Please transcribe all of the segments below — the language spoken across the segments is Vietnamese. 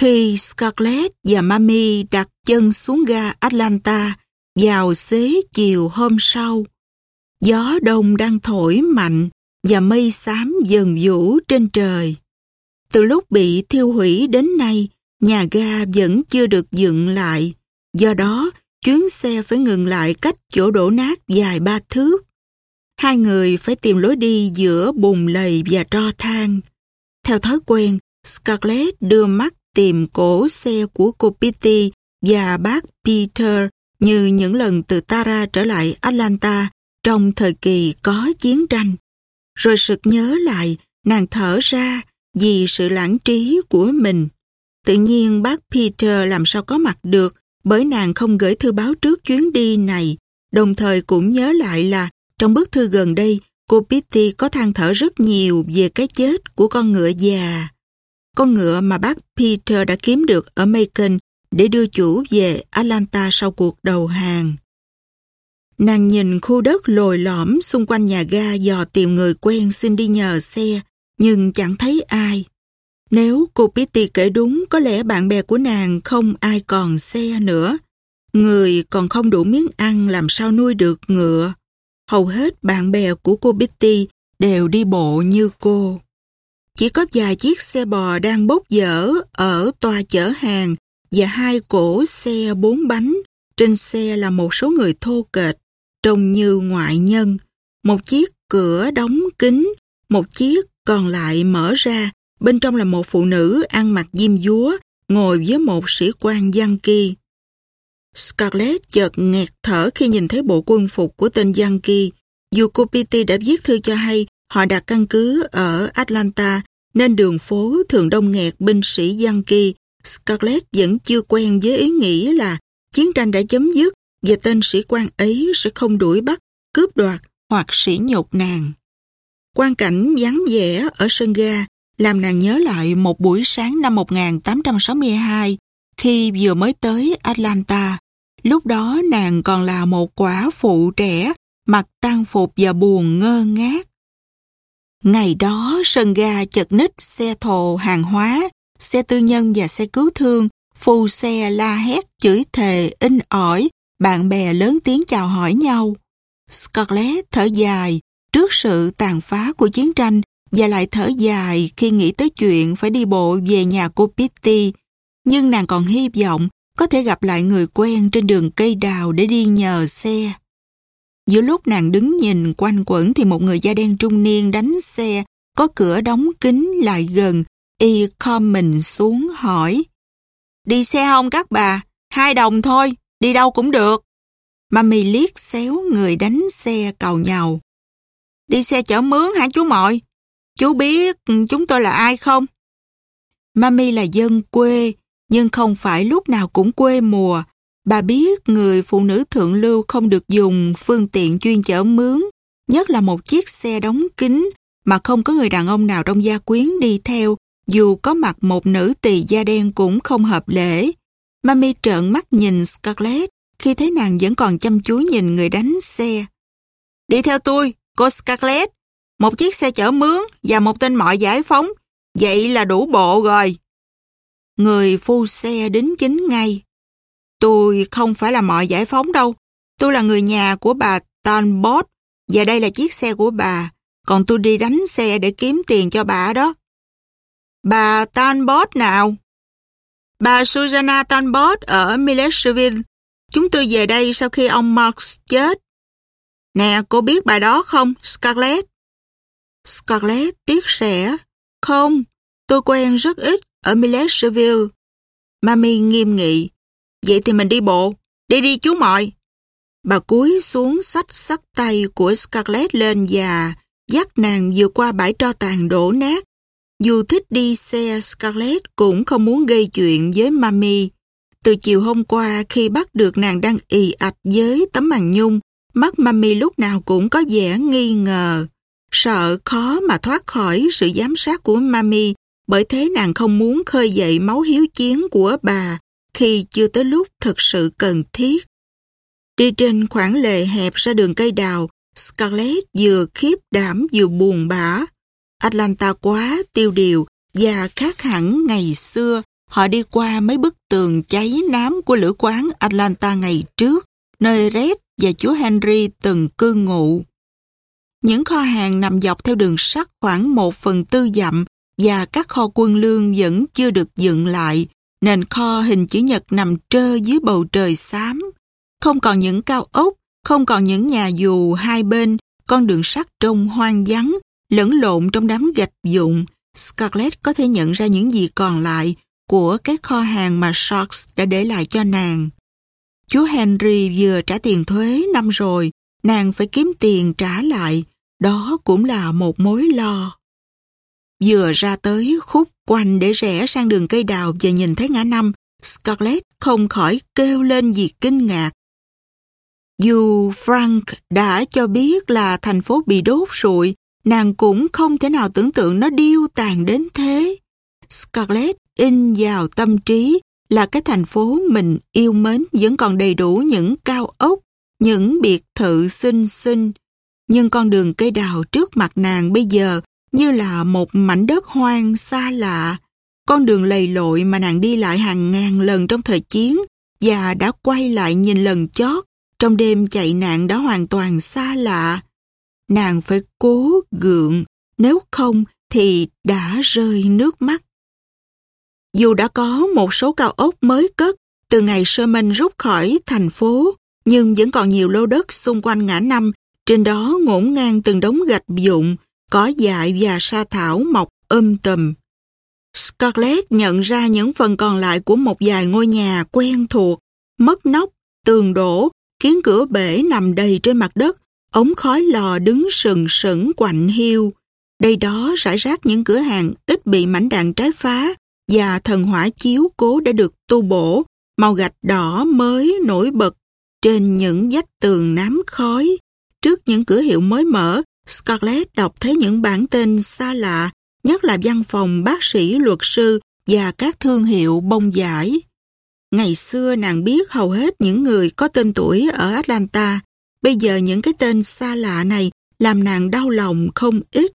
Khi Scarlett và Mami đặt chân xuống ga Atlanta vào xế chiều hôm sau, gió đông đang thổi mạnh và mây xám dần vũ trên trời. Từ lúc bị thiêu hủy đến nay, nhà ga vẫn chưa được dựng lại. Do đó, chuyến xe phải ngừng lại cách chỗ đổ nát dài ba thước. Hai người phải tìm lối đi giữa bùn lầy và tro than. Theo thói quen, Scarlett đưa mắt tìm cổ xe của cô Pitty và bác Peter như những lần từ Tara trở lại Atlanta trong thời kỳ có chiến tranh. Rồi sực nhớ lại, nàng thở ra vì sự lãng trí của mình. Tự nhiên bác Peter làm sao có mặt được bởi nàng không gửi thư báo trước chuyến đi này, đồng thời cũng nhớ lại là trong bức thư gần đây, cô Pitty có than thở rất nhiều về cái chết của con ngựa già. Con ngựa mà bác Peter đã kiếm được ở Macon để đưa chủ về Atlanta sau cuộc đầu hàng. Nàng nhìn khu đất lồi lõm xung quanh nhà ga dò tìm người quen xin đi nhờ xe, nhưng chẳng thấy ai. Nếu cô Pitty kể đúng, có lẽ bạn bè của nàng không ai còn xe nữa. Người còn không đủ miếng ăn làm sao nuôi được ngựa. Hầu hết bạn bè của cô Pitty đều đi bộ như cô. Chỉ có vài chiếc xe bò đang bốc dở ở toa chở hàng và hai cổ xe bốn bánh. Trên xe là một số người thô kệch, trông như ngoại nhân. Một chiếc cửa đóng kín, một chiếc còn lại mở ra. Bên trong là một phụ nữ ăn mặc diêm dúa, ngồi với một sĩ quan Yankee. Scarlett chợt nghẹt thở khi nhìn thấy bộ quân phục của tên Yankee. Dù cô đã viết thư cho hay họ đặt căn cứ ở Atlanta nên đường phố thường đông nghẹt binh sĩ Yankee. Scarlett vẫn chưa quen với ý nghĩ là chiến tranh đã chấm dứt và tên sĩ quan ấy sẽ không đuổi bắt, cướp đoạt hoặc sỉ nhục nàng. Quan cảnh vắng vẻ ở sân ga làm nàng nhớ lại một buổi sáng năm 1862 khi vừa mới tới Atlanta. Lúc đó nàng còn là một quả phụ trẻ, mặt tan phục và buồn ngơ ngác. Ngày đó sân ga chật ních xe thồ hàng hóa, xe tư nhân và xe cứu thương, phu xe la hét, chửi thề, in ỏi, bạn bè lớn tiếng chào hỏi nhau. Scarlett thở dài trước sự tàn phá của chiến tranh và lại thở dài khi nghĩ tới chuyện phải đi bộ về nhà cô Pitty. Nhưng nàng còn hy vọng có thể gặp lại người quen trên đường cây đào để đi nhờ xe. Giữa lúc nàng đứng nhìn quanh quẩn thì một người da đen trung niên đánh xe, có cửa đóng kín lại gần, y khom mình xuống hỏi. Đi xe không các bà? Hai đồng thôi, đi đâu cũng được. Mami liếc xéo người đánh xe cầu nhau. Đi xe chở mướn hả chú mọi? Chú biết chúng tôi là ai không? Mami là dân quê, nhưng không phải lúc nào cũng quê mùa. Bà biết người phụ nữ thượng lưu không được dùng phương tiện chuyên chở mướn, nhất là một chiếc xe đóng kín mà không có người đàn ông nào trong gia quyến đi theo, dù có mặt một nữ tỳ da đen cũng không hợp lễ. Mami trợn mắt nhìn Scarlett khi thấy nàng vẫn còn chăm chú nhìn người đánh xe. Đi theo tôi, cô Scarlett. Một chiếc xe chở mướn và một tên mọi giải phóng. Vậy là đủ bộ rồi. Người phu xe đính chính ngay. Tôi không phải là mọi giải phóng đâu. Tôi là người nhà của bà Tanbot và đây là chiếc xe của bà. Còn tôi đi đánh xe để kiếm tiền cho bà đó. Bà Tanbot nào? Bà Susanna Tanbot ở Millersville. Chúng tôi về đây sau khi ông Marx chết. Nè, cô biết bà đó không, Scarlett? Scarlett tiếc rẻ. Không, tôi quen rất ít ở Millersville. Mami nghiêm nghị. Vậy thì mình đi bộ. Đi đi chú mọi. Bà cúi xuống sách sắt tay của Scarlett lên và dắt nàng vừa qua bãi tro tàn đổ nát. Dù thích đi xe, Scarlett cũng không muốn gây chuyện với Mami. Từ chiều hôm qua khi bắt được nàng đang ì ạch với tấm màn nhung, mắt Mami lúc nào cũng có vẻ nghi ngờ. Sợ khó mà thoát khỏi sự giám sát của Mami bởi thế nàng không muốn khơi dậy máu hiếu chiến của bà khi chưa tới lúc thật sự cần thiết. Đi trên khoảng lề hẹp ra đường cây đào, Scarlett vừa khiếp đảm vừa buồn bã. Atlanta quá tiêu điều và khác hẳn ngày xưa họ đi qua mấy bức tường cháy nám của lữ quán Atlanta ngày trước, nơi Red và chúa Henry từng cư ngụ. Những kho hàng nằm dọc theo đường sắt khoảng một phần tư dặm và các kho quân lương vẫn chưa được dựng lại, nền kho hình chữ nhật nằm trơ dưới bầu trời xám. Không còn những cao ốc, không còn những nhà dù hai bên, con đường sắt trông hoang vắng, lẫn lộn trong đám gạch dụng. Scarlett có thể nhận ra những gì còn lại của cái kho hàng mà Sharks đã để lại cho nàng. Chú Henry vừa trả tiền thuế năm rồi, nàng phải kiếm tiền trả lại. Đó cũng là một mối lo. Vừa ra tới khúc quanh để rẽ sang đường cây đào và nhìn thấy ngã năm, Scarlett không khỏi kêu lên vì kinh ngạc. Dù Frank đã cho biết là thành phố bị đốt rụi, nàng cũng không thể nào tưởng tượng nó điêu tàn đến thế. Scarlett in vào tâm trí là cái thành phố mình yêu mến vẫn còn đầy đủ những cao ốc, những biệt thự xinh xinh. Nhưng con đường cây đào trước mặt nàng bây giờ như là một mảnh đất hoang xa lạ. Con đường lầy lội mà nàng đi lại hàng ngàn lần trong thời chiến và đã quay lại nhìn lần chót trong đêm chạy nạn đã hoàn toàn xa lạ. Nàng phải cố gượng, nếu không thì đã rơi nước mắt. Dù đã có một số cao ốc mới cất từ ngày Sherman rút khỏi thành phố, nhưng vẫn còn nhiều lô đất xung quanh ngã năm, trên đó ngổn ngang từng đống gạch dụng, cỏ dại và sa thảo mọc um âm tầm. Scarlett nhận ra những phần còn lại của một vài ngôi nhà quen thuộc, mất nóc, tường đổ, kiến cửa bể nằm đầy trên mặt đất, ống khói lò đứng sừng sững quạnh hiu. Đây đó rải rác những cửa hàng ít bị mảnh đạn trái phá và thần hỏa chiếu cố đã được tu bổ, màu gạch đỏ mới nổi bật trên những vách tường nám khói. Trước những cửa hiệu mới mở, Scarlett đọc thấy những bản tên xa lạ, nhất là văn phòng bác sĩ luật sư và các thương hiệu bông giải. Ngày xưa nàng biết hầu hết những người có tên tuổi ở Atlanta, bây giờ những cái tên xa lạ này làm nàng đau lòng không ít,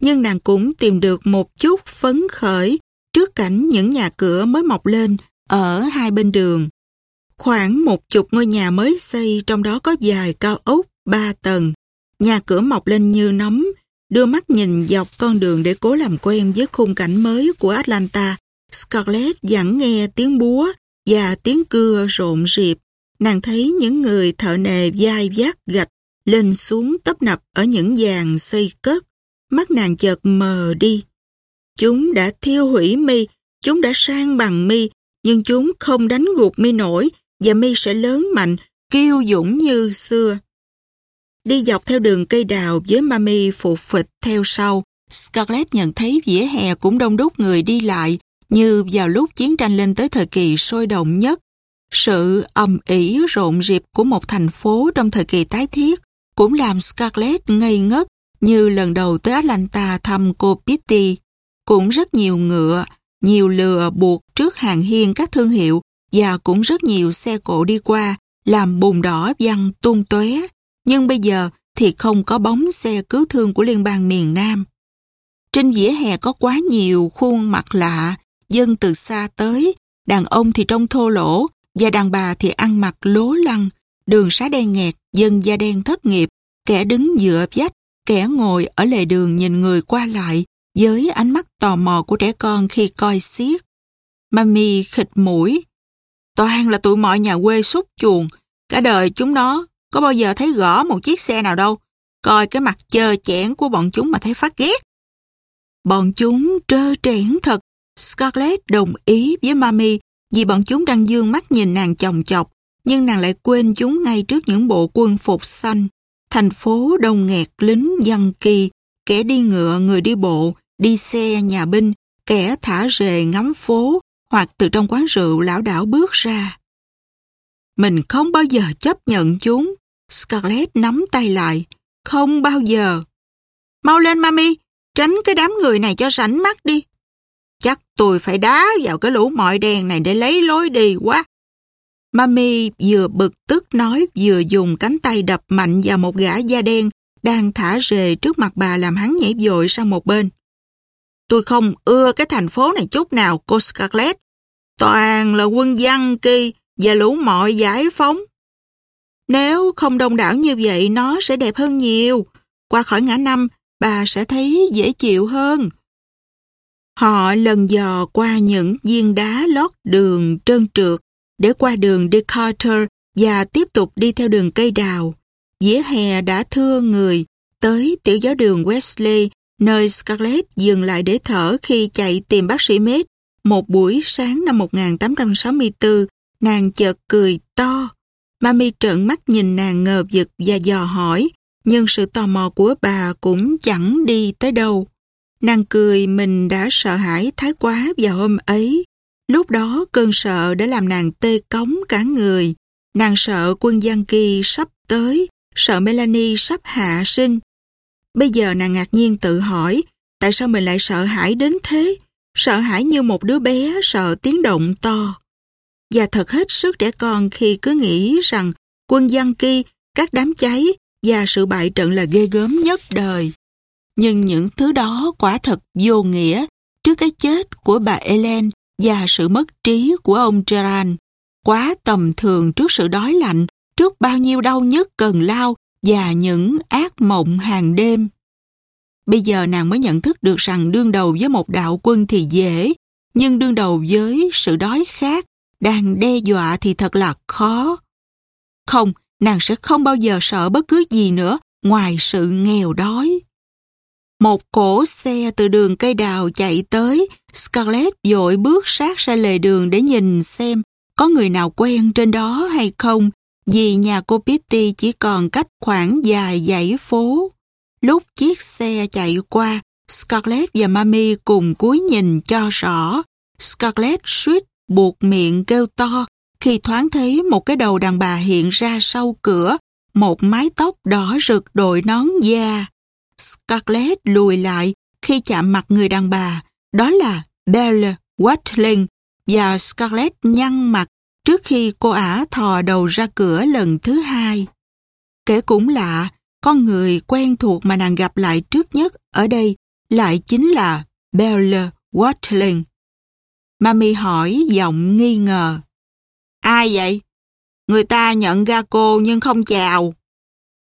nhưng nàng cũng tìm được một chút phấn khởi trước cảnh những nhà cửa mới mọc lên ở hai bên đường. Khoảng một chục ngôi nhà mới xây trong đó có dài cao ốc, ba tầng. Nhà cửa mọc lên như nấm, đưa mắt nhìn dọc con đường để cố làm quen với khung cảnh mới của Atlanta. Scarlett vẫn nghe tiếng búa và tiếng cưa rộn rịp. Nàng thấy những người thợ nề dai vác gạch lên xuống tấp nập ở những dàn xây cất. Mắt nàng chợt mờ đi. Chúng đã thiêu hủy mi, chúng đã sang bằng mi, nhưng chúng không đánh gục mi nổi và mi sẽ lớn mạnh, kiêu dũng như xưa. Đi dọc theo đường cây đào với mami phụ phịch theo sau, Scarlett nhận thấy vỉa hè cũng đông đúc người đi lại như vào lúc chiến tranh lên tới thời kỳ sôi động nhất. Sự ầm ĩ rộn rịp của một thành phố trong thời kỳ tái thiết cũng làm Scarlett ngây ngất như lần đầu tới Atlanta thăm cô Pitty. Cũng rất nhiều ngựa, nhiều lừa buộc trước hàng hiên các thương hiệu và cũng rất nhiều xe cộ đi qua làm bùn đỏ văng tung tóe. Nhưng bây giờ thì không có bóng xe cứu thương của liên bang miền Nam. Trên vỉa hè có quá nhiều khuôn mặt lạ, dân từ xa tới, đàn ông thì trông thô lỗ và đàn bà thì ăn mặc lố lăng, đường xá đen nghẹt, dân da đen thất nghiệp, kẻ đứng dựa vách, kẻ ngồi ở lề đường nhìn người qua lại với ánh mắt tò mò của trẻ con khi coi xiết. Mami khịt mũi. Toàn là tụi mọi nhà quê súc chuồng, cả đời chúng nó có bao giờ thấy gõ một chiếc xe nào đâu. Coi cái mặt chơ chẽn của bọn chúng mà thấy phát ghét. Bọn chúng trơ trẽn thật. Scarlett đồng ý với Mami vì bọn chúng đang dương mắt nhìn nàng chồng chọc, nhưng nàng lại quên chúng ngay trước những bộ quân phục xanh. Thành phố đông nghẹt lính dân kỳ, kẻ đi ngựa, người đi bộ, đi xe, nhà binh, kẻ thả rề ngắm phố, hoặc từ trong quán rượu lão đảo bước ra. Mình không bao giờ chấp nhận chúng. Scarlett nắm tay lại. Không bao giờ. Mau lên mami, tránh cái đám người này cho rảnh mắt đi. Chắc tôi phải đá vào cái lũ mọi đèn này để lấy lối đi quá. Mami vừa bực tức nói vừa dùng cánh tay đập mạnh vào một gã da đen đang thả rề trước mặt bà làm hắn nhảy vội sang một bên. Tôi không ưa cái thành phố này chút nào, cô Scarlett. toàn là quân dân kỳ và lũ mọi giải phóng. Nếu không đông đảo như vậy nó sẽ đẹp hơn nhiều. Qua khỏi ngã năm, bà sẽ thấy dễ chịu hơn. Họ lần dò qua những viên đá lót đường trơn trượt để qua đường Decatur và tiếp tục đi theo đường cây đào. Dĩa hè đã thưa người tới tiểu giáo đường Wesley nơi Scarlett dừng lại để thở khi chạy tìm bác sĩ Med. Một buổi sáng năm 1864, nàng chợt cười to. Mami trợn mắt nhìn nàng ngờ vực và dò hỏi, nhưng sự tò mò của bà cũng chẳng đi tới đâu. Nàng cười mình đã sợ hãi thái quá vào hôm ấy. Lúc đó cơn sợ đã làm nàng tê cống cả người. Nàng sợ quân Giang Kỳ sắp tới, sợ Melanie sắp hạ sinh. Bây giờ nàng ngạc nhiên tự hỏi, tại sao mình lại sợ hãi đến thế? Sợ hãi như một đứa bé sợ tiếng động to. Và thật hết sức trẻ con khi cứ nghĩ rằng quân Giang Kỳ, các đám cháy và sự bại trận là ghê gớm nhất đời. Nhưng những thứ đó quả thật vô nghĩa trước cái chết của bà Ellen và sự mất trí của ông Gerard. Quá tầm thường trước sự đói lạnh, trước bao nhiêu đau nhức cần lao và những ác mộng hàng đêm. Bây giờ nàng mới nhận thức được rằng đương đầu với một đạo quân thì dễ, nhưng đương đầu với sự đói khát đang đe dọa thì thật là khó. Không, nàng sẽ không bao giờ sợ bất cứ gì nữa ngoài sự nghèo đói. Một cổ xe từ đường cây đào chạy tới, Scarlett dội bước sát ra lề đường để nhìn xem có người nào quen trên đó hay không, vì nhà cô Pitty chỉ còn cách khoảng dài dãy phố. Lúc chiếc xe chạy qua, Scarlett và Mami cùng cúi nhìn cho rõ. Scarlett suýt buộc miệng kêu to khi thoáng thấy một cái đầu đàn bà hiện ra sau cửa, một mái tóc đỏ rực đội nón da. Scarlett lùi lại khi chạm mặt người đàn bà, đó là Belle Watling, và Scarlett nhăn mặt trước khi cô ả thò đầu ra cửa lần thứ hai. Kể cũng lạ, con người quen thuộc mà nàng gặp lại trước nhất ở đây lại chính là Belle Watling. Mami hỏi giọng nghi ngờ. Ai vậy? Người ta nhận ra cô nhưng không chào.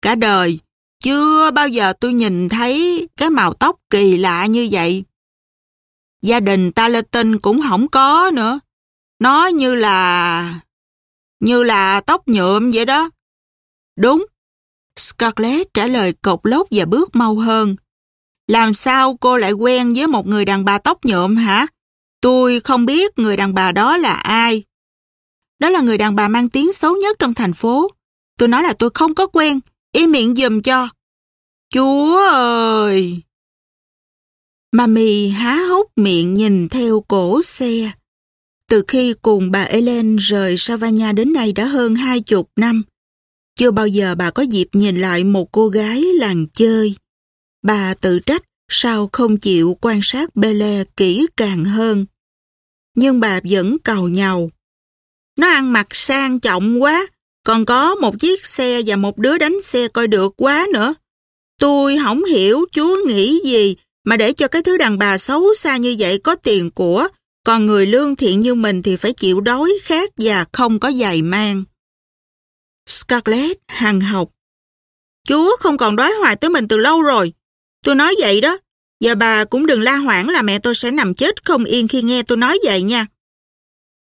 Cả đời, chưa bao giờ tôi nhìn thấy cái màu tóc kỳ lạ như vậy. Gia đình ta lê tinh cũng không có nữa. Nó như là... như là tóc nhuộm vậy đó. Đúng. Scarlett trả lời cộc lốc và bước mau hơn. Làm sao cô lại quen với một người đàn bà tóc nhuộm hả? Tôi không biết người đàn bà đó là ai. Đó là người đàn bà mang tiếng xấu nhất trong thành phố. Tôi nói là tôi không có quen, im miệng dùm cho. Chúa ơi! Mami há hốc miệng nhìn theo cổ xe. Từ khi cùng bà Ellen rời Savannah đến nay đã hơn hai chục năm, chưa bao giờ bà có dịp nhìn lại một cô gái làng chơi. Bà tự trách sao không chịu quan sát Bele kỹ càng hơn. Nhưng bà vẫn cầu nhau. Nó ăn mặc sang trọng quá, còn có một chiếc xe và một đứa đánh xe coi được quá nữa. Tôi không hiểu chúa nghĩ gì mà để cho cái thứ đàn bà xấu xa như vậy có tiền của, còn người lương thiện như mình thì phải chịu đói khát và không có giày mang. Scarlett hằng học. Chúa không còn đói hoài tới mình từ lâu rồi. Tôi nói vậy đó. Giờ bà cũng đừng la hoảng là mẹ tôi sẽ nằm chết không yên khi nghe tôi nói vậy nha.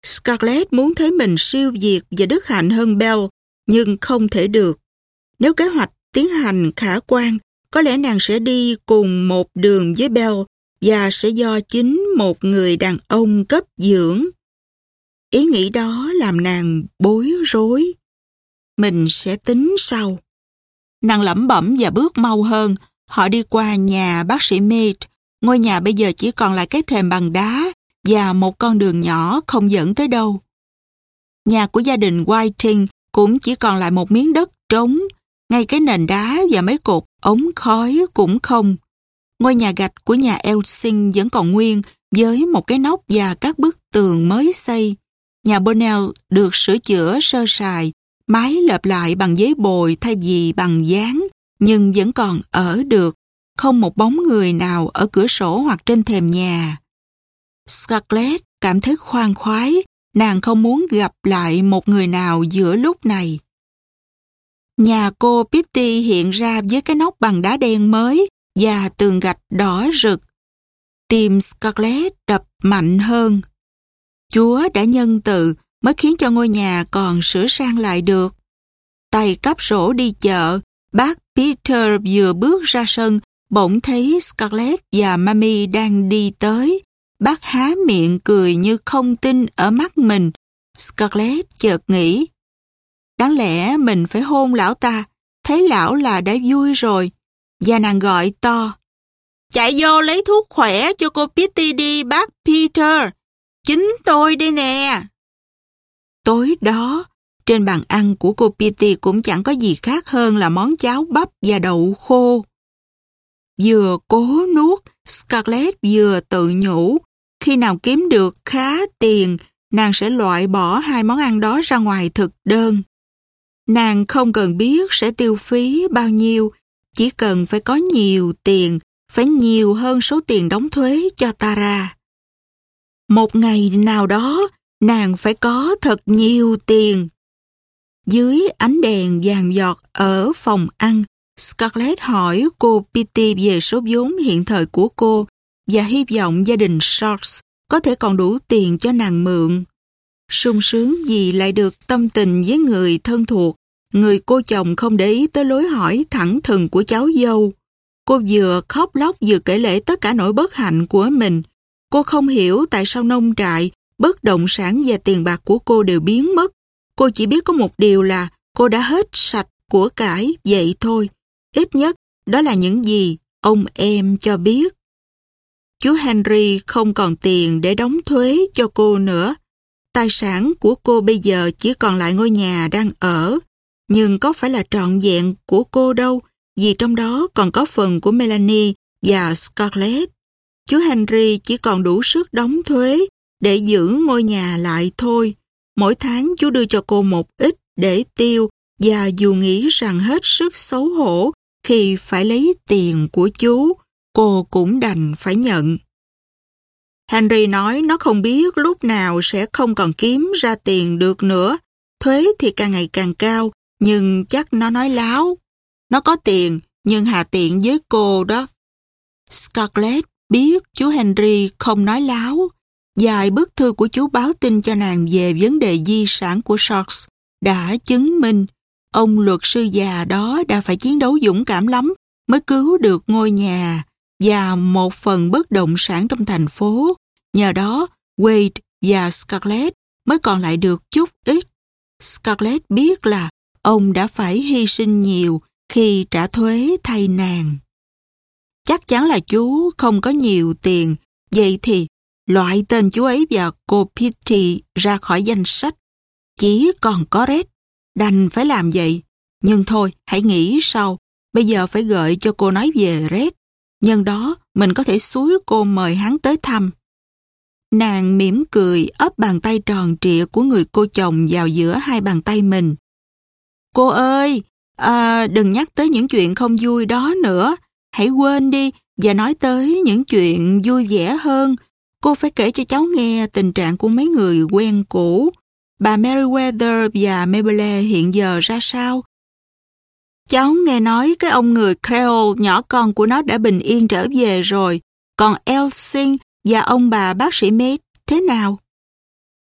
Scarlett muốn thấy mình siêu việt và đức hạnh hơn Bell, nhưng không thể được. Nếu kế hoạch tiến hành khả quan, có lẽ nàng sẽ đi cùng một đường với Bell và sẽ do chính một người đàn ông cấp dưỡng. Ý nghĩ đó làm nàng bối rối. Mình sẽ tính sau. Nàng lẩm bẩm và bước mau hơn. Họ đi qua nhà bác sĩ Mead. Ngôi nhà bây giờ chỉ còn lại cái thềm bằng đá và một con đường nhỏ không dẫn tới đâu. Nhà của gia đình Whiting cũng chỉ còn lại một miếng đất trống, ngay cái nền đá và mấy cột ống khói cũng không. Ngôi nhà gạch của nhà Elsing vẫn còn nguyên với một cái nóc và các bức tường mới xây. Nhà Bonnell được sửa chữa sơ sài, mái lợp lại bằng giấy bồi thay vì bằng dán, nhưng vẫn còn ở được. Không một bóng người nào ở cửa sổ hoặc trên thềm nhà. Scarlett cảm thấy khoan khoái, nàng không muốn gặp lại một người nào giữa lúc này. Nhà cô Pitty hiện ra với cái nóc bằng đá đen mới và tường gạch đỏ rực. Tim Scarlett đập mạnh hơn. Chúa đã nhân từ mới khiến cho ngôi nhà còn sửa sang lại được. Tay cắp sổ đi chợ, bác Peter vừa bước ra sân, bỗng thấy Scarlett và Mami đang đi tới. Bác há miệng cười như không tin ở mắt mình. Scarlett chợt nghĩ, đáng lẽ mình phải hôn lão ta, thấy lão là đã vui rồi. Và nàng gọi to, chạy vô lấy thuốc khỏe cho cô Pitty đi bác Peter. Chính tôi đây nè. Tối đó, trên bàn ăn của cô Petey cũng chẳng có gì khác hơn là món cháo bắp và đậu khô. Vừa cố nuốt, Scarlett vừa tự nhủ, khi nào kiếm được khá tiền, nàng sẽ loại bỏ hai món ăn đó ra ngoài thực đơn. Nàng không cần biết sẽ tiêu phí bao nhiêu, chỉ cần phải có nhiều tiền, phải nhiều hơn số tiền đóng thuế cho Tara. Một ngày nào đó, nàng phải có thật nhiều tiền. Dưới ánh đèn vàng giọt ở phòng ăn, Scarlett hỏi cô Pitty về số vốn hiện thời của cô và hy vọng gia đình Sharks có thể còn đủ tiền cho nàng mượn. sung sướng vì lại được tâm tình với người thân thuộc, người cô chồng không để ý tới lối hỏi thẳng thừng của cháu dâu. Cô vừa khóc lóc vừa kể lể tất cả nỗi bất hạnh của mình. Cô không hiểu tại sao nông trại, bất động sản và tiền bạc của cô đều biến mất. Cô chỉ biết có một điều là cô đã hết sạch của cải vậy thôi. Ít nhất đó là những gì ông em cho biết. Chú Henry không còn tiền để đóng thuế cho cô nữa. Tài sản của cô bây giờ chỉ còn lại ngôi nhà đang ở. Nhưng có phải là trọn vẹn của cô đâu, vì trong đó còn có phần của Melanie và Scarlett. Chú Henry chỉ còn đủ sức đóng thuế để giữ ngôi nhà lại thôi. Mỗi tháng chú đưa cho cô một ít để tiêu và dù nghĩ rằng hết sức xấu hổ khi phải lấy tiền của chú, cô cũng đành phải nhận. Henry nói nó không biết lúc nào sẽ không còn kiếm ra tiền được nữa. Thuế thì càng ngày càng cao, nhưng chắc nó nói láo. Nó có tiền, nhưng hà tiện với cô đó. Scarlett biết chú Henry không nói láo dài bức thư của chú báo tin cho nàng về vấn đề di sản của Sharks đã chứng minh ông luật sư già đó đã phải chiến đấu dũng cảm lắm mới cứu được ngôi nhà và một phần bất động sản trong thành phố. Nhờ đó, Wade và Scarlett mới còn lại được chút ít. Scarlett biết là ông đã phải hy sinh nhiều khi trả thuế thay nàng. Chắc chắn là chú không có nhiều tiền, vậy thì loại tên chú ấy và cô Pitty ra khỏi danh sách. Chỉ còn có Red, đành phải làm vậy. Nhưng thôi, hãy nghĩ sau, bây giờ phải gợi cho cô nói về Red. Nhân đó, mình có thể xúi cô mời hắn tới thăm. Nàng mỉm cười ấp bàn tay tròn trịa của người cô chồng vào giữa hai bàn tay mình. Cô ơi, à, đừng nhắc tới những chuyện không vui đó nữa. Hãy quên đi và nói tới những chuyện vui vẻ hơn. Cô phải kể cho cháu nghe tình trạng của mấy người quen cũ. Bà Meriwether và Mabel hiện giờ ra sao? Cháu nghe nói cái ông người Creole nhỏ con của nó đã bình yên trở về rồi. Còn Elsin và ông bà bác sĩ Mead thế nào?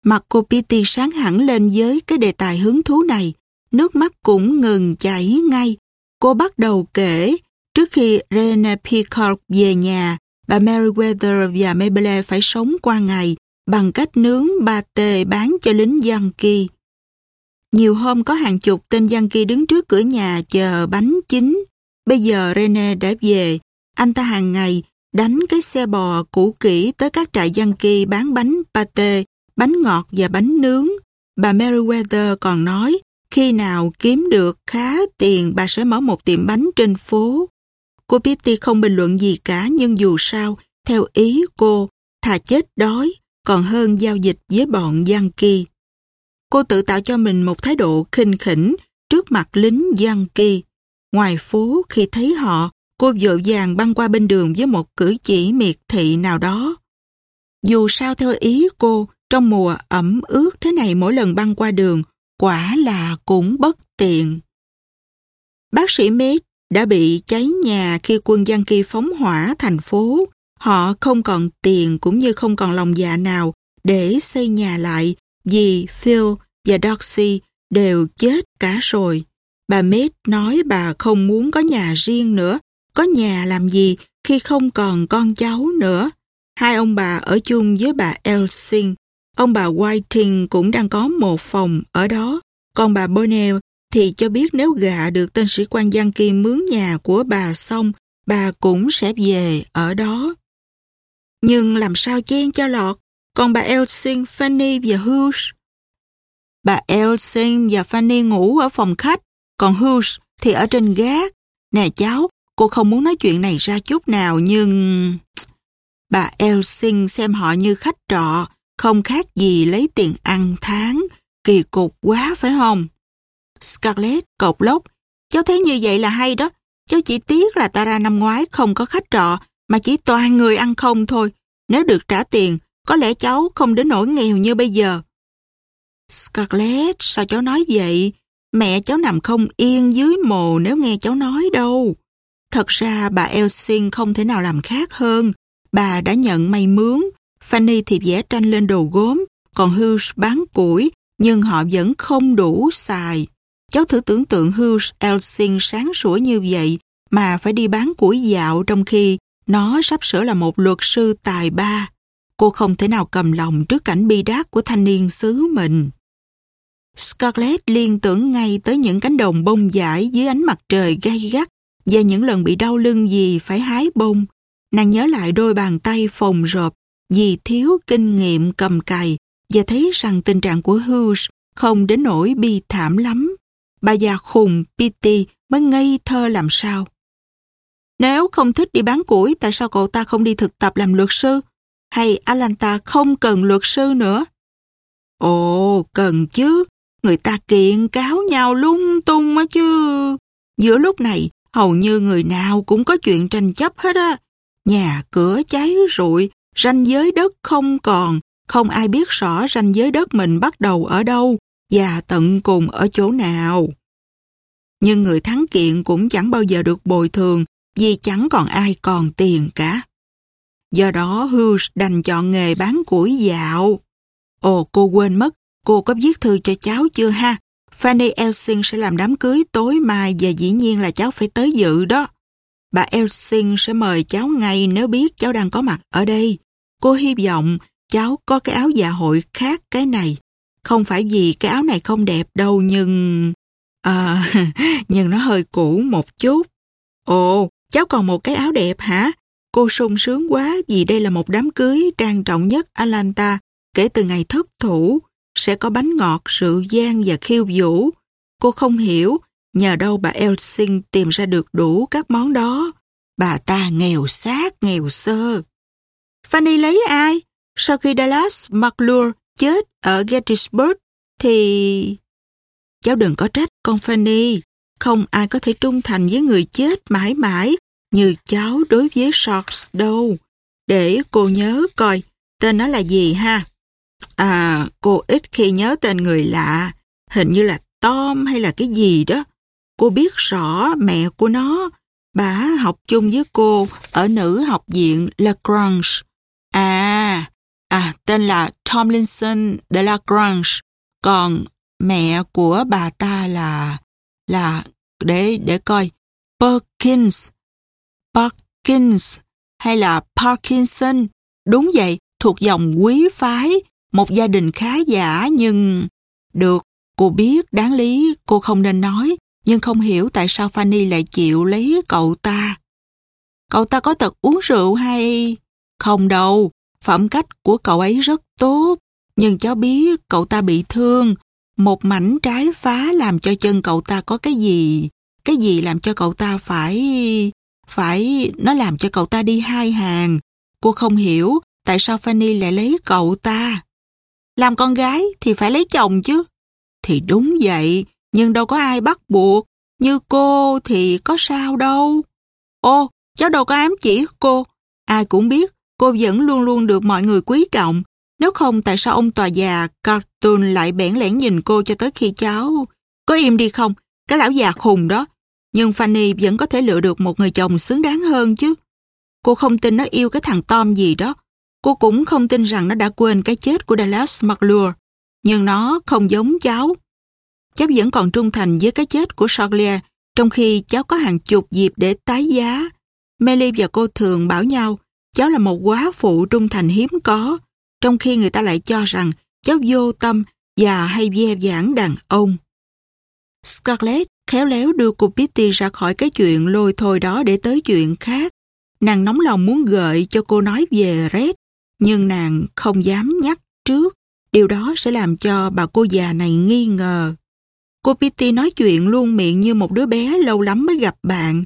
Mặt cô Petey sáng hẳn lên với cái đề tài hứng thú này. Nước mắt cũng ngừng chảy ngay. Cô bắt đầu kể, trước khi Rene Picard về nhà, bà Meriwether và Mabel phải sống qua ngày bằng cách nướng ba tê bán cho lính Yankee. Nhiều hôm có hàng chục tên Yankee đứng trước cửa nhà chờ bánh chín. Bây giờ Rene đã về, anh ta hàng ngày đánh cái xe bò cũ kỹ tới các trại Yankee bán bánh pate, bánh ngọt và bánh nướng. Bà Meriwether còn nói khi nào kiếm được khá tiền bà sẽ mở một tiệm bánh trên phố. Cô Pitty không bình luận gì cả nhưng dù sao, theo ý cô, thà chết đói còn hơn giao dịch với bọn Yankee. Cô tự tạo cho mình một thái độ khinh khỉnh trước mặt lính Yankee. Ngoài phố khi thấy họ, cô vội vàng băng qua bên đường với một cử chỉ miệt thị nào đó. Dù sao theo ý cô, trong mùa ẩm ướt thế này mỗi lần băng qua đường, quả là cũng bất tiện. Bác sĩ Mết đã bị cháy nhà khi quân Giang Kỳ phóng hỏa thành phố. Họ không còn tiền cũng như không còn lòng dạ nào để xây nhà lại vì Phil và Doxy đều chết cả rồi. Bà Mết nói bà không muốn có nhà riêng nữa. Có nhà làm gì khi không còn con cháu nữa. Hai ông bà ở chung với bà Elsing. Ông bà Whiting cũng đang có một phòng ở đó. Còn bà Bonnell thì cho biết nếu gạ được tên sĩ quan Giang Kỳ mướn nhà của bà xong, bà cũng sẽ về ở đó. Nhưng làm sao chen cho lọt? Còn bà Elsing, Fanny và Hughes. Bà Elsing và Fanny ngủ ở phòng khách, còn Hughes thì ở trên gác. Nè cháu, cô không muốn nói chuyện này ra chút nào nhưng... Bà Elsing xem họ như khách trọ, không khác gì lấy tiền ăn tháng. Kỳ cục quá phải không? Scarlett cột lốc. Cháu thấy như vậy là hay đó. Cháu chỉ tiếc là ta ra năm ngoái không có khách trọ mà chỉ toàn người ăn không thôi. Nếu được trả tiền, có lẽ cháu không đến nỗi nghèo như bây giờ. Scarlett, sao cháu nói vậy? Mẹ cháu nằm không yên dưới mồ nếu nghe cháu nói đâu. Thật ra bà Elsin không thể nào làm khác hơn. Bà đã nhận may mướn, Fanny thì vẽ tranh lên đồ gốm, còn Hughes bán củi, nhưng họ vẫn không đủ xài. Cháu thử tưởng tượng Hughes Elsing sáng sủa như vậy mà phải đi bán củi dạo trong khi nó sắp sửa là một luật sư tài ba. Cô không thể nào cầm lòng trước cảnh bi đát của thanh niên xứ mình. Scarlett liên tưởng ngay tới những cánh đồng bông dải dưới ánh mặt trời gay gắt và những lần bị đau lưng vì phải hái bông. Nàng nhớ lại đôi bàn tay phồng rộp vì thiếu kinh nghiệm cầm cày và thấy rằng tình trạng của Hughes không đến nỗi bi thảm lắm. Bà già khùng pity mới ngây thơ làm sao. Nếu không thích đi bán củi, tại sao cậu ta không đi thực tập làm luật sư? Hay Atlanta không cần luật sư nữa? Ồ, cần chứ. Người ta kiện cáo nhau lung tung á chứ. Giữa lúc này, hầu như người nào cũng có chuyện tranh chấp hết á. Nhà cửa cháy rụi, ranh giới đất không còn, không ai biết rõ ranh giới đất mình bắt đầu ở đâu và tận cùng ở chỗ nào. Nhưng người thắng kiện cũng chẳng bao giờ được bồi thường vì chẳng còn ai còn tiền cả. Do đó Hughes đành chọn nghề bán củi dạo. Ồ, cô quên mất, cô có viết thư cho cháu chưa ha? Fanny Elsing sẽ làm đám cưới tối mai và dĩ nhiên là cháu phải tới dự đó. Bà Elsing sẽ mời cháu ngay nếu biết cháu đang có mặt ở đây. Cô hy vọng cháu có cái áo dạ hội khác cái này. Không phải vì cái áo này không đẹp đâu nhưng... À, nhưng nó hơi cũ một chút. Ồ, cháu còn một cái áo đẹp hả? Cô sung sướng quá vì đây là một đám cưới trang trọng nhất Atlanta kể từ ngày thất thủ. Sẽ có bánh ngọt, rượu gian và khiêu vũ. Cô không hiểu nhờ đâu bà Elsing tìm ra được đủ các món đó. Bà ta nghèo xác, nghèo sơ. Fanny lấy ai? Sau khi Dallas McClure chết ở Gettysburg thì... Cháu đừng có trách con Fanny. Không ai có thể trung thành với người chết mãi mãi như cháu đối với Sharks đâu. Để cô nhớ coi tên nó là gì ha. À, cô ít khi nhớ tên người lạ. Hình như là Tom hay là cái gì đó. Cô biết rõ mẹ của nó. Bà học chung với cô ở nữ học viện Lagrange. À, à tên là Tomlinson de Lagrange. Còn mẹ của bà ta là là, để để coi. Perkins. Parkins hay là Parkinson? Đúng vậy, thuộc dòng quý phái. Một gia đình khá giả nhưng được cô biết, đáng lý cô không nên nói. Nhưng không hiểu tại sao Fanny lại chịu lấy cậu ta. Cậu ta có tật uống rượu hay không đâu? Phẩm cách của cậu ấy rất tốt nhưng cháu biết cậu ta bị thương một mảnh trái phá làm cho chân cậu ta có cái gì, cái gì làm cho cậu ta phải... phải... nó làm cho cậu ta đi hai hàng. Cô không hiểu tại sao Fanny lại lấy cậu ta. Làm con gái thì phải lấy chồng chứ. Thì đúng vậy, nhưng đâu có ai bắt buộc. Như cô thì có sao đâu. Ô, cháu đâu có ám chỉ cô. Ai cũng biết cô vẫn luôn luôn được mọi người quý trọng. Nếu không, tại sao ông tòa già Cartoon lại bẽn lẽn nhìn cô cho tới khi cháu... Có im đi không? Cái lão già khùng đó. Nhưng Fanny vẫn có thể lựa được một người chồng xứng đáng hơn chứ. Cô không tin nó yêu cái thằng Tom gì đó. Cô cũng không tin rằng nó đã quên cái chết của Dallas McClure. Nhưng nó không giống cháu. Cháu vẫn còn trung thành với cái chết của Charlier trong khi cháu có hàng chục dịp để tái giá. Melly và cô thường bảo nhau cháu là một quá phụ trung thành hiếm có trong khi người ta lại cho rằng cháu vô tâm và hay ve vãn đàn ông. Scarlett khéo léo đưa cô Pitty ra khỏi cái chuyện lôi thôi đó để tới chuyện khác. Nàng nóng lòng muốn gợi cho cô nói về Red, nhưng nàng không dám nhắc trước. Điều đó sẽ làm cho bà cô già này nghi ngờ. Cô Pitty nói chuyện luôn miệng như một đứa bé lâu lắm mới gặp bạn.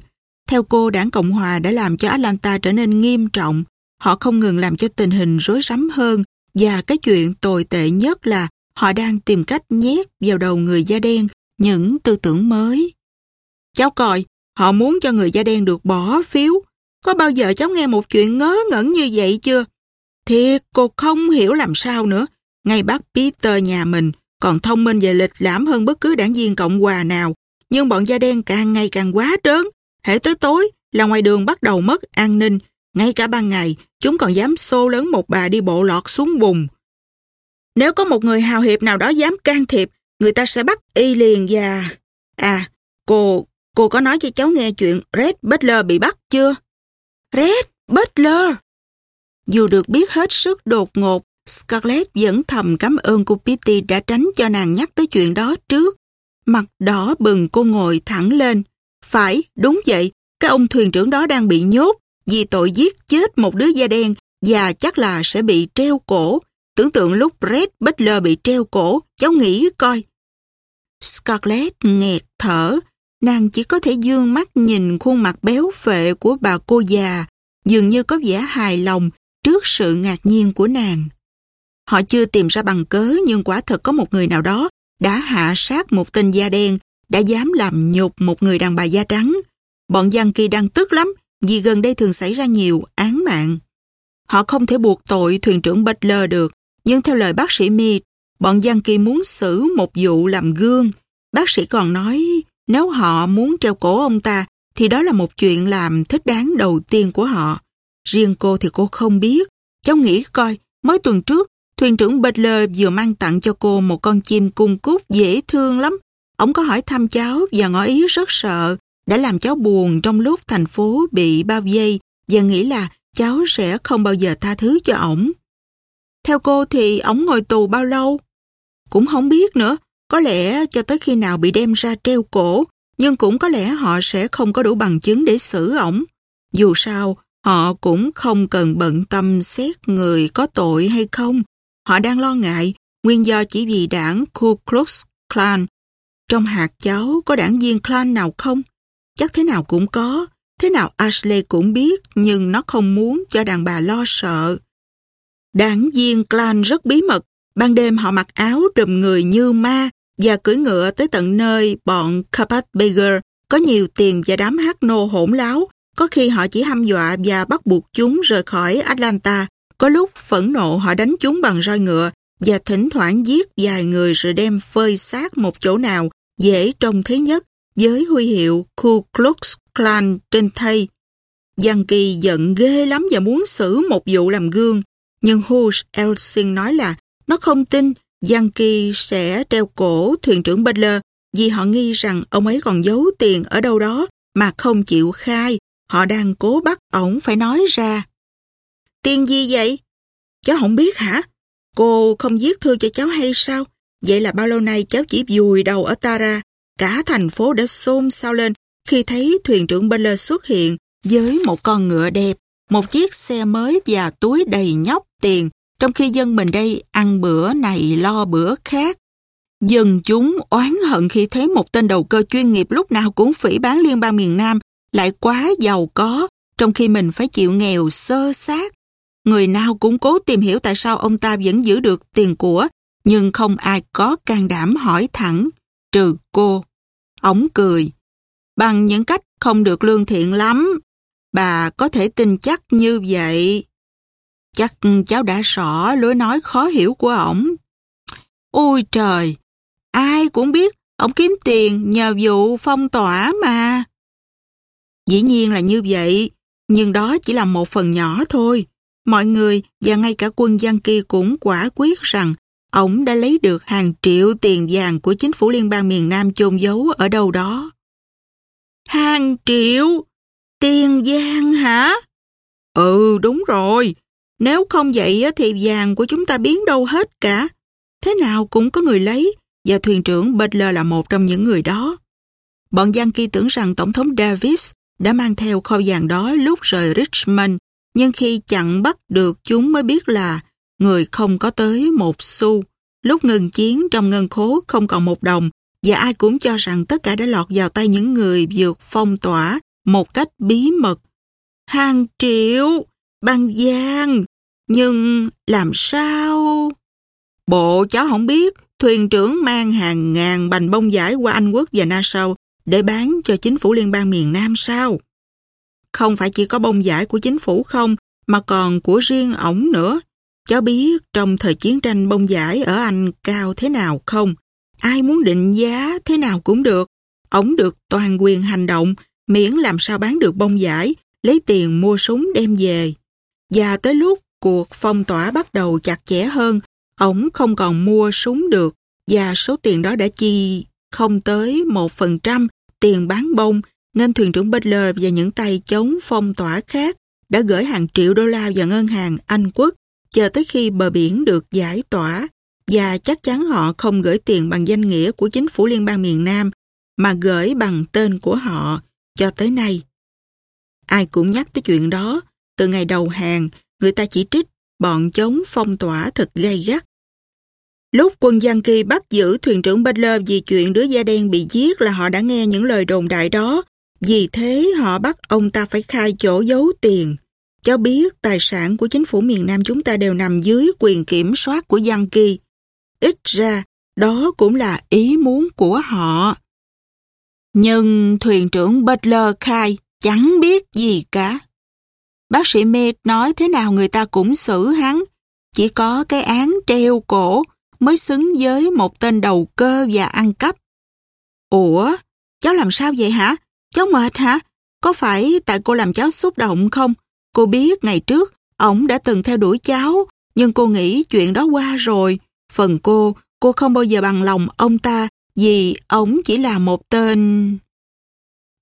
Theo cô, đảng Cộng Hòa đã làm cho Atlanta trở nên nghiêm trọng. Họ không ngừng làm cho tình hình rối rắm hơn và cái chuyện tồi tệ nhất là họ đang tìm cách nhét vào đầu người da đen những tư tưởng mới. Cháu coi, họ muốn cho người da đen được bỏ phiếu. Có bao giờ cháu nghe một chuyện ngớ ngẩn như vậy chưa? Thiệt, cô không hiểu làm sao nữa. Ngay bác Peter nhà mình còn thông minh về lịch lãm hơn bất cứ đảng viên Cộng Hòa nào. Nhưng bọn da đen càng ngày càng quá trớn. Hễ tới tối là ngoài đường bắt đầu mất an ninh. Ngay cả ban ngày, chúng còn dám xô lớn một bà đi bộ lọt xuống bùn. Nếu có một người hào hiệp nào đó dám can thiệp, người ta sẽ bắt y liền và... À, cô, cô có nói cho cháu nghe chuyện Red Butler bị bắt chưa? Red Butler? Dù được biết hết sức đột ngột, Scarlett vẫn thầm cảm ơn cô Pitty đã tránh cho nàng nhắc tới chuyện đó trước. Mặt đỏ bừng cô ngồi thẳng lên. Phải, đúng vậy, cái ông thuyền trưởng đó đang bị nhốt vì tội giết chết một đứa da đen và chắc là sẽ bị treo cổ. Tưởng tượng lúc Red Butler bị treo cổ, cháu nghĩ coi. Scarlett nghẹt thở, nàng chỉ có thể dương mắt nhìn khuôn mặt béo phệ của bà cô già, dường như có vẻ hài lòng trước sự ngạc nhiên của nàng. Họ chưa tìm ra bằng cớ nhưng quả thật có một người nào đó đã hạ sát một tên da đen, đã dám làm nhục một người đàn bà da trắng. Bọn Giang Kỳ đang tức lắm vì gần đây thường xảy ra nhiều án mạng. Họ không thể buộc tội thuyền trưởng Butler được, nhưng theo lời bác sĩ Mead, bọn Giang Kỳ muốn xử một vụ làm gương. Bác sĩ còn nói nếu họ muốn treo cổ ông ta thì đó là một chuyện làm thích đáng đầu tiên của họ. Riêng cô thì cô không biết. Cháu nghĩ coi, mới tuần trước Thuyền trưởng Butler vừa mang tặng cho cô một con chim cung cúc dễ thương lắm. Ông có hỏi thăm cháu và ngỏ ý rất sợ, đã làm cháu buồn trong lúc thành phố bị bao vây và nghĩ là cháu sẽ không bao giờ tha thứ cho ổng. Theo cô thì ổng ngồi tù bao lâu? Cũng không biết nữa, có lẽ cho tới khi nào bị đem ra treo cổ, nhưng cũng có lẽ họ sẽ không có đủ bằng chứng để xử ổng. Dù sao, họ cũng không cần bận tâm xét người có tội hay không, Họ đang lo ngại nguyên do chỉ vì đảng Ku Klux Klan. Trong hạt cháu có đảng viên Klan nào không? Chắc thế nào cũng có. Thế nào Ashley cũng biết, nhưng nó không muốn cho đàn bà lo sợ. Đảng viên Klan rất bí mật. Ban đêm họ mặc áo trùm người như ma và cưỡi ngựa tới tận nơi bọn Carpetbagger có nhiều tiền và đám hát nô hỗn láo. Có khi họ chỉ hăm dọa và bắt buộc chúng rời khỏi Atlanta có lúc phẫn nộ họ đánh chúng bằng roi ngựa và thỉnh thoảng giết vài người rồi đem phơi xác một chỗ nào dễ trông thấy nhất với huy hiệu Ku Klux Klan trên thay. Giang Kỳ giận ghê lắm và muốn xử một vụ làm gương. Nhưng Hughes Elsin nói là nó không tin Giang Kỳ sẽ treo cổ thuyền trưởng Butler vì họ nghi rằng ông ấy còn giấu tiền ở đâu đó mà không chịu khai. Họ đang cố bắt ổng phải nói ra. Tiền gì vậy? Cháu không biết hả? Cô không viết thư cho cháu hay sao? Vậy là bao lâu nay cháu chỉ vùi đầu ở Tara. Cả thành phố đã xôn xao lên khi thấy thuyền trưởng Butler xuất hiện với một con ngựa đẹp, một chiếc xe mới và túi đầy nhóc tiền, trong khi dân mình đây ăn bữa này lo bữa khác. Dân chúng oán hận khi thấy một tên đầu cơ chuyên nghiệp lúc nào cũng phỉ bán liên bang miền Nam lại quá giàu có, trong khi mình phải chịu nghèo sơ sát. Người nào cũng cố tìm hiểu tại sao ông ta vẫn giữ được tiền của, nhưng không ai có can đảm hỏi thẳng, trừ cô. Ông cười. Bằng những cách không được lương thiện lắm, bà có thể tin chắc như vậy. Chắc cháu đã rõ lối nói khó hiểu của ổng. Ôi trời, ai cũng biết ổng kiếm tiền nhờ vụ phong tỏa mà. Dĩ nhiên là như vậy, nhưng đó chỉ là một phần nhỏ thôi. Mọi người và ngay cả quân dân kia cũng quả quyết rằng ổng đã lấy được hàng triệu tiền vàng của chính phủ liên bang miền Nam chôn giấu ở đâu đó. Hàng triệu? Tiền vàng hả? Ừ, đúng rồi. Nếu không vậy thì vàng của chúng ta biến đâu hết cả. Thế nào cũng có người lấy và thuyền trưởng Butler là một trong những người đó. Bọn Yankee tưởng rằng Tổng thống Davis đã mang theo kho vàng đó lúc rời Richmond nhưng khi chặn bắt được chúng mới biết là người không có tới một xu. Lúc ngừng chiến trong ngân khố không còn một đồng và ai cũng cho rằng tất cả đã lọt vào tay những người vượt phong tỏa một cách bí mật. Hàng triệu, băng giang, nhưng làm sao? Bộ cháu không biết, thuyền trưởng mang hàng ngàn bành bông giải qua Anh Quốc và Nassau để bán cho chính phủ liên bang miền Nam sao? Không phải chỉ có bông giải của chính phủ không, mà còn của riêng ổng nữa. Cháu biết trong thời chiến tranh bông giải ở Anh cao thế nào không? Ai muốn định giá thế nào cũng được. Ổng được toàn quyền hành động, miễn làm sao bán được bông giải, lấy tiền mua súng đem về. Và tới lúc cuộc phong tỏa bắt đầu chặt chẽ hơn, ổng không còn mua súng được và số tiền đó đã chi không tới một phần trăm tiền bán bông nên thuyền trưởng Butler và những tay chống phong tỏa khác đã gửi hàng triệu đô la vào ngân hàng Anh Quốc chờ tới khi bờ biển được giải tỏa và chắc chắn họ không gửi tiền bằng danh nghĩa của chính phủ liên bang miền Nam mà gửi bằng tên của họ cho tới nay. Ai cũng nhắc tới chuyện đó, từ ngày đầu hàng, người ta chỉ trích bọn chống phong tỏa thật gay gắt. Lúc quân Giang Kỳ bắt giữ thuyền trưởng Butler vì chuyện đứa da đen bị giết là họ đã nghe những lời đồn đại đó, vì thế họ bắt ông ta phải khai chỗ giấu tiền cháu biết tài sản của chính phủ miền Nam chúng ta đều nằm dưới quyền kiểm soát của Giang Kỳ. Ít ra, đó cũng là ý muốn của họ. Nhưng thuyền trưởng Butler khai chẳng biết gì cả. Bác sĩ Mead nói thế nào người ta cũng xử hắn. Chỉ có cái án treo cổ mới xứng với một tên đầu cơ và ăn cắp. Ủa, cháu làm sao vậy hả? Cháu mệt hả? Có phải tại cô làm cháu xúc động không? Cô biết ngày trước, ổng đã từng theo đuổi cháu, nhưng cô nghĩ chuyện đó qua rồi. Phần cô, cô không bao giờ bằng lòng ông ta vì ổng chỉ là một tên...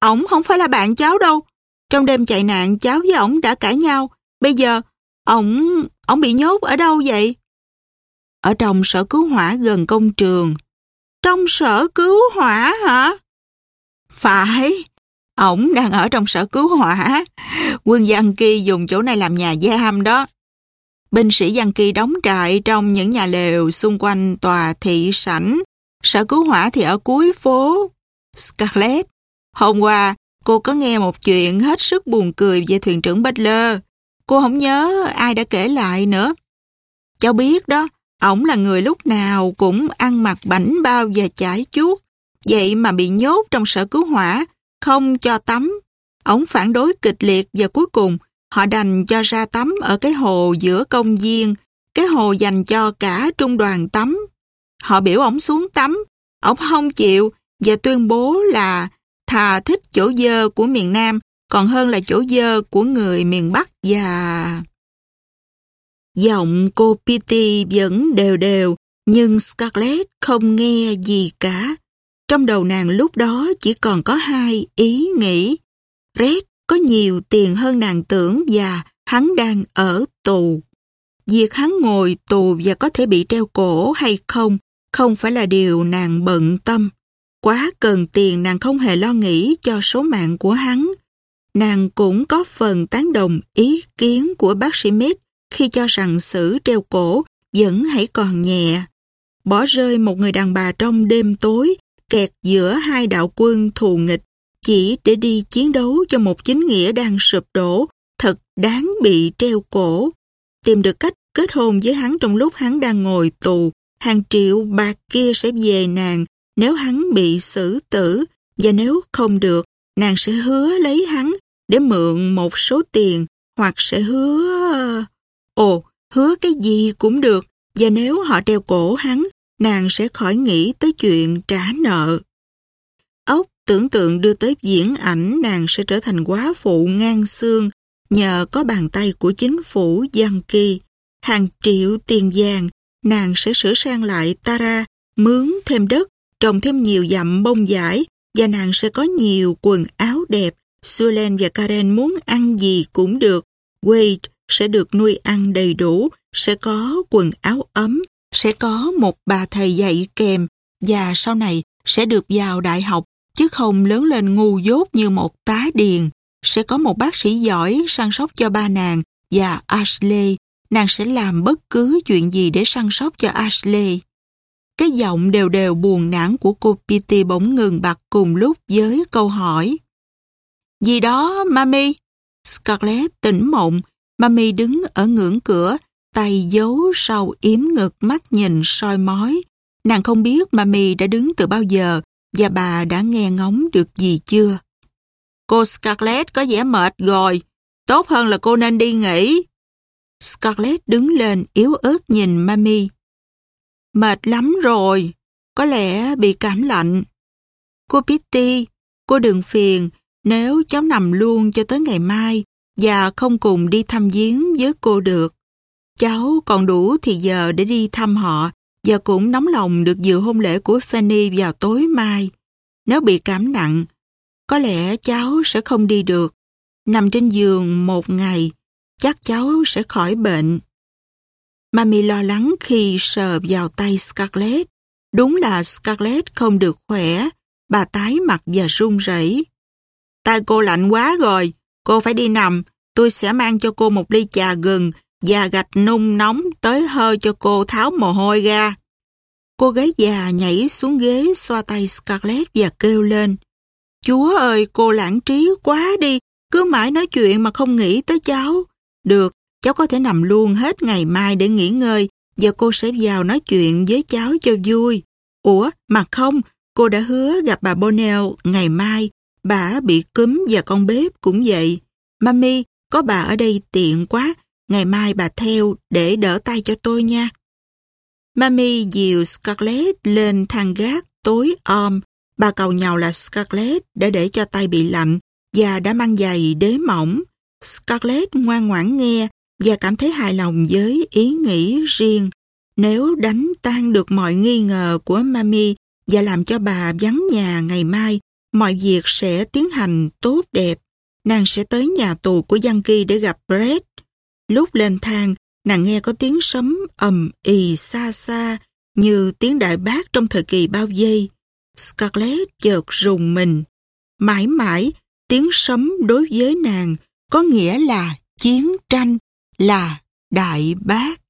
Ổng không phải là bạn cháu đâu. Trong đêm chạy nạn cháu với ổng đã cãi nhau. Bây giờ, ổng... ổng bị nhốt ở đâu vậy? Ở trong sở cứu hỏa gần công trường. Trong sở cứu hỏa hả? Phải, ổng đang ở trong sở cứu hỏa. Quân Giang Kỳ dùng chỗ này làm nhà giam đó. Binh sĩ Giang Kỳ đóng trại trong những nhà lều xung quanh tòa thị sảnh. Sở cứu hỏa thì ở cuối phố. Scarlett, hôm qua cô có nghe một chuyện hết sức buồn cười về thuyền trưởng Butler. Cô không nhớ ai đã kể lại nữa. Cháu biết đó, ổng là người lúc nào cũng ăn mặc bảnh bao và chải chuốt. Vậy mà bị nhốt trong sở cứu hỏa, không cho tắm. Ổng phản đối kịch liệt và cuối cùng họ đành cho ra tắm ở cái hồ giữa công viên, cái hồ dành cho cả trung đoàn tắm. Họ biểu ổng xuống tắm, ổng không chịu và tuyên bố là thà thích chỗ dơ của miền Nam còn hơn là chỗ dơ của người miền Bắc và... Giọng cô Pitty vẫn đều đều, nhưng Scarlett không nghe gì cả. Trong đầu nàng lúc đó chỉ còn có hai ý nghĩ. Red có nhiều tiền hơn nàng tưởng và hắn đang ở tù. Việc hắn ngồi tù và có thể bị treo cổ hay không không phải là điều nàng bận tâm. Quá cần tiền nàng không hề lo nghĩ cho số mạng của hắn. Nàng cũng có phần tán đồng ý kiến của bác sĩ Mết khi cho rằng xử treo cổ vẫn hãy còn nhẹ. Bỏ rơi một người đàn bà trong đêm tối kẹt giữa hai đạo quân thù nghịch chỉ để đi chiến đấu cho một chính nghĩa đang sụp đổ, thật đáng bị treo cổ. Tìm được cách kết hôn với hắn trong lúc hắn đang ngồi tù, hàng triệu bạc kia sẽ về nàng nếu hắn bị xử tử, và nếu không được, nàng sẽ hứa lấy hắn để mượn một số tiền hoặc sẽ hứa... Ồ, hứa cái gì cũng được, và nếu họ treo cổ hắn, nàng sẽ khỏi nghĩ tới chuyện trả nợ. Ốc tưởng tượng đưa tới diễn ảnh nàng sẽ trở thành quá phụ ngang xương nhờ có bàn tay của chính phủ Giang Kỳ. Hàng triệu tiền vàng, nàng sẽ sửa sang lại Tara, mướn thêm đất, trồng thêm nhiều dặm bông giải và nàng sẽ có nhiều quần áo đẹp. Suelen và Karen muốn ăn gì cũng được. Wade sẽ được nuôi ăn đầy đủ, sẽ có quần áo ấm, sẽ có một bà thầy dạy kèm và sau này sẽ được vào đại học chứ không lớn lên ngu dốt như một tá điền. Sẽ có một bác sĩ giỏi săn sóc cho ba nàng và Ashley. Nàng sẽ làm bất cứ chuyện gì để săn sóc cho Ashley. Cái giọng đều đều buồn nản của cô Petey bỗng ngừng bặt cùng lúc với câu hỏi. Gì đó, Mami? Scarlett tỉnh mộng. Mami đứng ở ngưỡng cửa, tay giấu sau yếm ngực mắt nhìn soi mói. Nàng không biết Mami đã đứng từ bao giờ và bà đã nghe ngóng được gì chưa. Cô Scarlett có vẻ mệt rồi, tốt hơn là cô nên đi nghỉ. Scarlett đứng lên yếu ớt nhìn Mami. Mệt lắm rồi, có lẽ bị cảm lạnh. Cô Pitty, cô đừng phiền nếu cháu nằm luôn cho tới ngày mai và không cùng đi thăm viếng với cô được. Cháu còn đủ thì giờ để đi thăm họ và cũng nóng lòng được dự hôn lễ của Fanny vào tối mai. Nếu bị cảm nặng, có lẽ cháu sẽ không đi được. Nằm trên giường một ngày, chắc cháu sẽ khỏi bệnh. Mami lo lắng khi sờ vào tay Scarlett. Đúng là Scarlett không được khỏe, bà tái mặt và run rẩy. Tay cô lạnh quá rồi, cô phải đi nằm. Tôi sẽ mang cho cô một ly trà gừng và gạch nung nóng tới hơi cho cô tháo mồ hôi ra. Cô gái già nhảy xuống ghế xoa tay Scarlett và kêu lên. Chúa ơi, cô lãng trí quá đi, cứ mãi nói chuyện mà không nghĩ tới cháu. Được, cháu có thể nằm luôn hết ngày mai để nghỉ ngơi và cô sẽ vào nói chuyện với cháu cho vui. Ủa, mà không, cô đã hứa gặp bà Bonnell ngày mai. Bà bị cúm và con bếp cũng vậy. Mami, có bà ở đây tiện quá, ngày mai bà theo để đỡ tay cho tôi nha. Mami dìu Scarlett lên thang gác tối om. Bà cầu nhau là Scarlett để để cho tay bị lạnh và đã mang giày đế mỏng. Scarlett ngoan ngoãn nghe và cảm thấy hài lòng với ý nghĩ riêng. Nếu đánh tan được mọi nghi ngờ của Mami và làm cho bà vắng nhà ngày mai, mọi việc sẽ tiến hành tốt đẹp. Nàng sẽ tới nhà tù của Yankee để gặp Brett. Lúc lên thang, nàng nghe có tiếng sấm ầm ì xa xa như tiếng đại bác trong thời kỳ bao dây. Scarlett chợt rùng mình. Mãi mãi, tiếng sấm đối với nàng có nghĩa là chiến tranh, là đại bác.